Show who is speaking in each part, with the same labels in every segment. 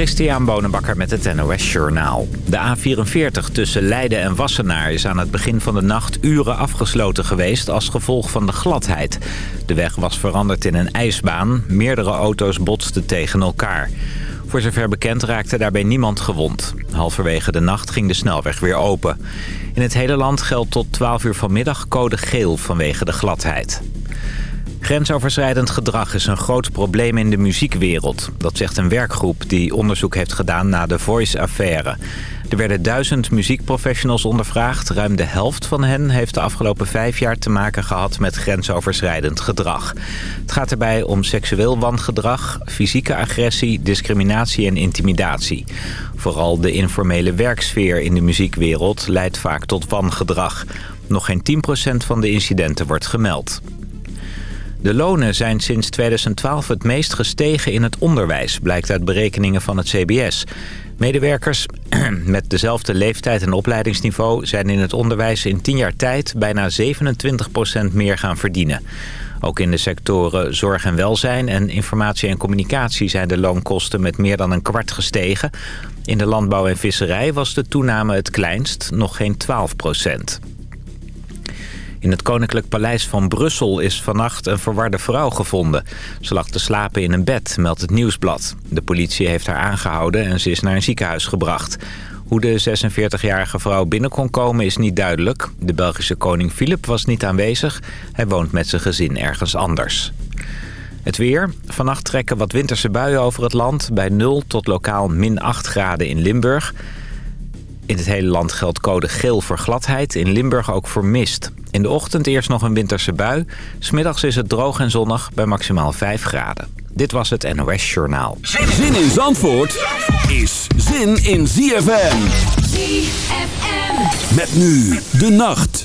Speaker 1: Christian Bonenbakker met het NOS Journaal. De A44 tussen Leiden en Wassenaar is aan het begin van de nacht uren afgesloten geweest als gevolg van de gladheid. De weg was veranderd in een ijsbaan. Meerdere auto's botsten tegen elkaar. Voor zover bekend raakte daarbij niemand gewond. Halverwege de nacht ging de snelweg weer open. In het hele land geldt tot 12 uur vanmiddag code geel vanwege de gladheid. Grensoverschrijdend gedrag is een groot probleem in de muziekwereld. Dat zegt een werkgroep die onderzoek heeft gedaan na de Voice-affaire. Er werden duizend muziekprofessionals ondervraagd. Ruim de helft van hen heeft de afgelopen vijf jaar te maken gehad met grensoverschrijdend gedrag. Het gaat erbij om seksueel wangedrag, fysieke agressie, discriminatie en intimidatie. Vooral de informele werksfeer in de muziekwereld leidt vaak tot wangedrag. Nog geen 10% van de incidenten wordt gemeld. De lonen zijn sinds 2012 het meest gestegen in het onderwijs, blijkt uit berekeningen van het CBS. Medewerkers met dezelfde leeftijd en opleidingsniveau zijn in het onderwijs in 10 jaar tijd bijna 27% meer gaan verdienen. Ook in de sectoren zorg en welzijn en informatie en communicatie zijn de loonkosten met meer dan een kwart gestegen. In de landbouw en visserij was de toename het kleinst, nog geen 12 procent. In het Koninklijk Paleis van Brussel is vannacht een verwarde vrouw gevonden. Ze lag te slapen in een bed, meldt het Nieuwsblad. De politie heeft haar aangehouden en ze is naar een ziekenhuis gebracht. Hoe de 46-jarige vrouw binnen kon komen is niet duidelijk. De Belgische koning Filip was niet aanwezig. Hij woont met zijn gezin ergens anders. Het weer. Vannacht trekken wat winterse buien over het land... bij 0 tot lokaal min 8 graden in Limburg. In het hele land geldt code geel voor gladheid. In Limburg ook voor mist. In de ochtend eerst nog een winterse bui. Smiddags is het droog en zonnig bij maximaal 5 graden. Dit was het NOS Journaal.
Speaker 2: Zin in Zandvoort is zin in ZFM. ZFM. Met nu de nacht.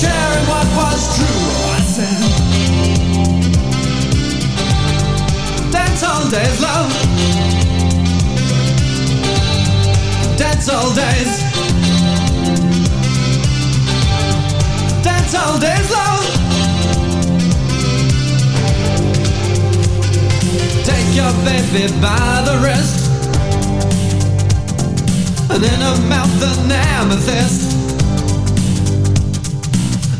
Speaker 3: sharing what was true. I said, Dance all days. Dance all days. Dance all days. Take your baby by the wrist. And in her mouth an amethyst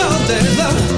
Speaker 4: all day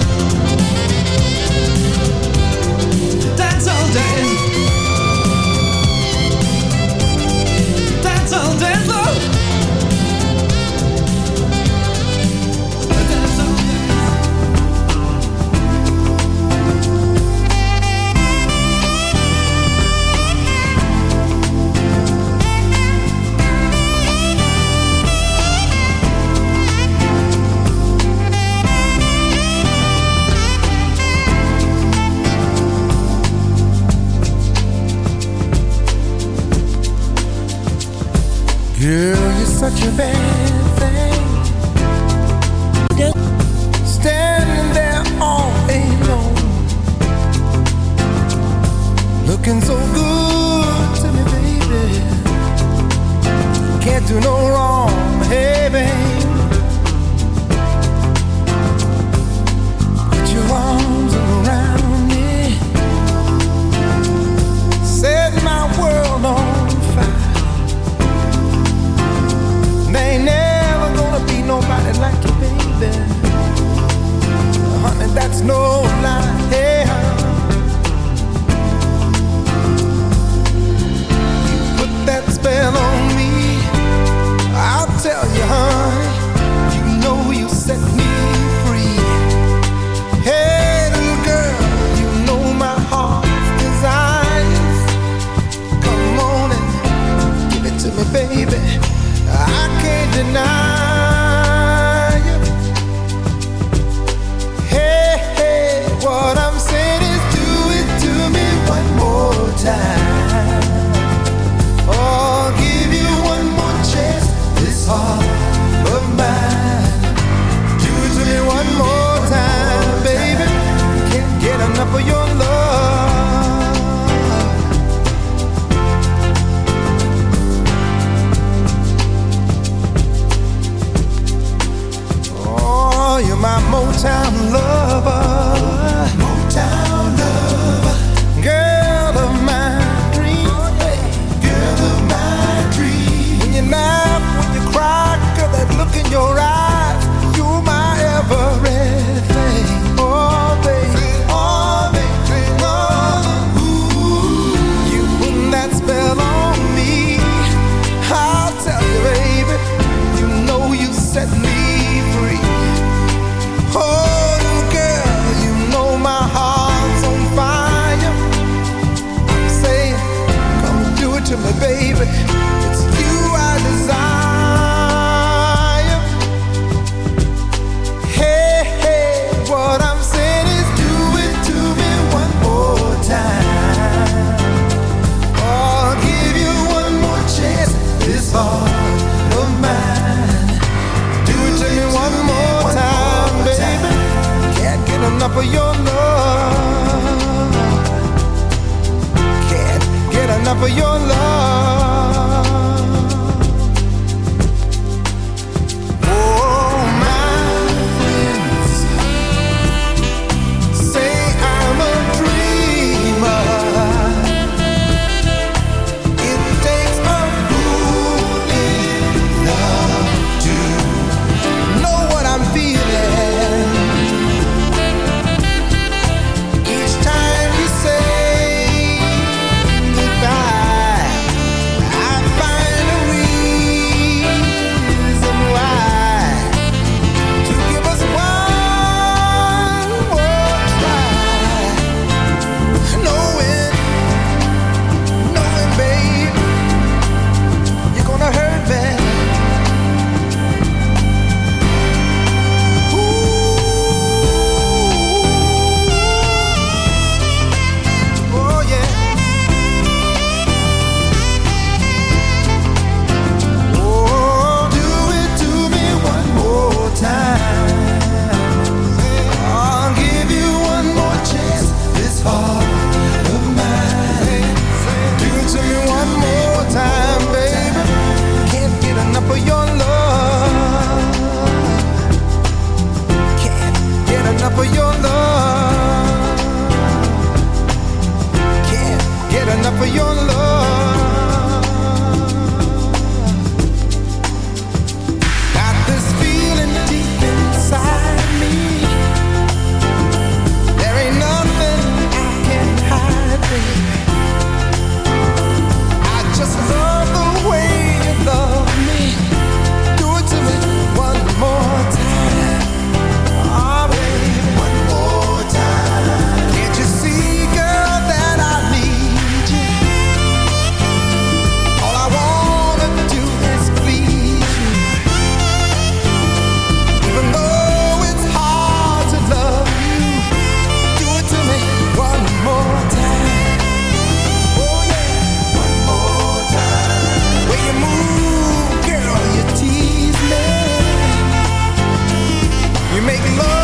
Speaker 5: More. Oh. love.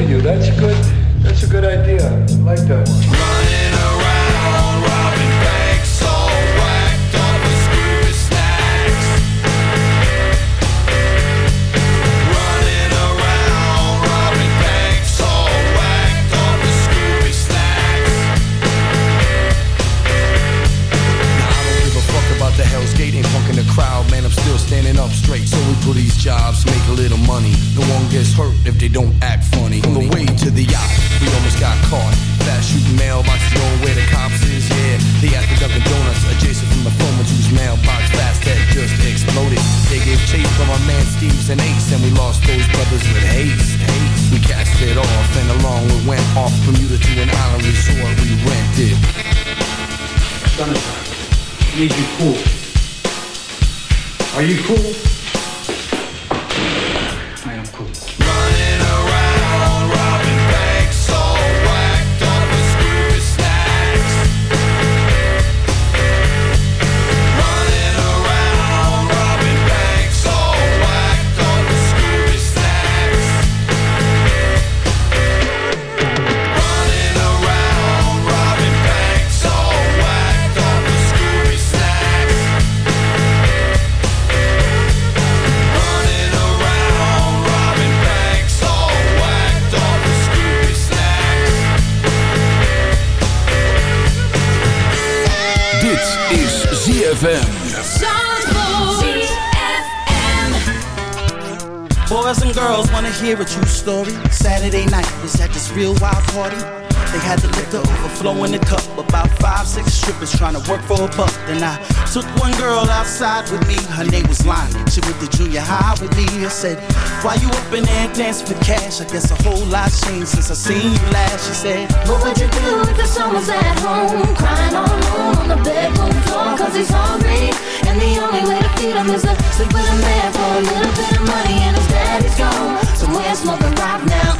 Speaker 6: Torture you,
Speaker 7: that's a good, that's a good idea. I like that one.
Speaker 3: Running around, robbing
Speaker 7: cool.
Speaker 8: Strippers trying to work for a buck. Then I took one girl outside with me. Her name was Lonnie. She went to junior high with me. I said, Why you up in there dancing for cash? I guess a whole lot changed since I seen you last. She said,
Speaker 9: What would you do if the son was at home Crying all alone on the bedroom floor Cause he's hungry And the only way to feed him is to sleep with a man For a little bit of money and his daddy's gone Somewhere smoking rock now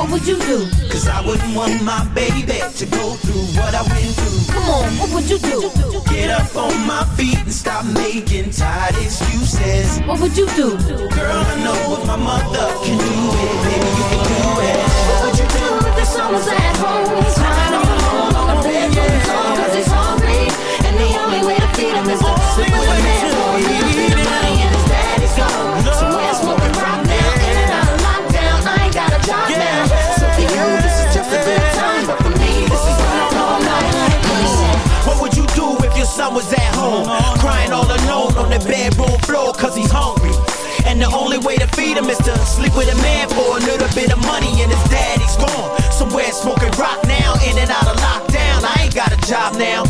Speaker 9: What would you do?
Speaker 8: Cause I wouldn't want my baby to go through what I went through.
Speaker 9: Come on, what would you do?
Speaker 8: Get up on my feet and stop making tired excuses.
Speaker 9: What would you do?
Speaker 8: Girl, I know if my mother can do it, baby, you can do it.
Speaker 9: What would you do if the at home? Crying all alone on the bedroom floor Cause he's hungry And the only way to feed him is to sleep with a man
Speaker 8: sleep with a man for a little bit of money and his daddy's gone. Somewhere smoking rock now, in and out of lockdown. I ain't got a job now.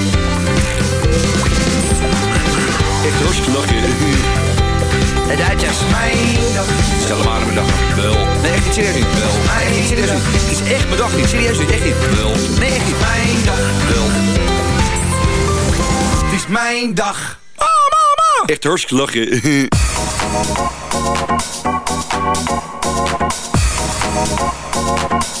Speaker 10: Echt hartstikke lachen.
Speaker 11: De Duitsers.
Speaker 10: Mijn dag. Stel maar aan mijn dag. Wel. Nee, echt niet serieus niet. Wel. Nee, niet serieus. Het is echt mijn dag niet. Serieus niet. Echt niet. Wel. Nee, echt niet. Mijn dag. Wel. Het is mijn dag. Oh, mama. Echt hartstikke lachen.
Speaker 9: I'm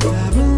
Speaker 4: Babylon.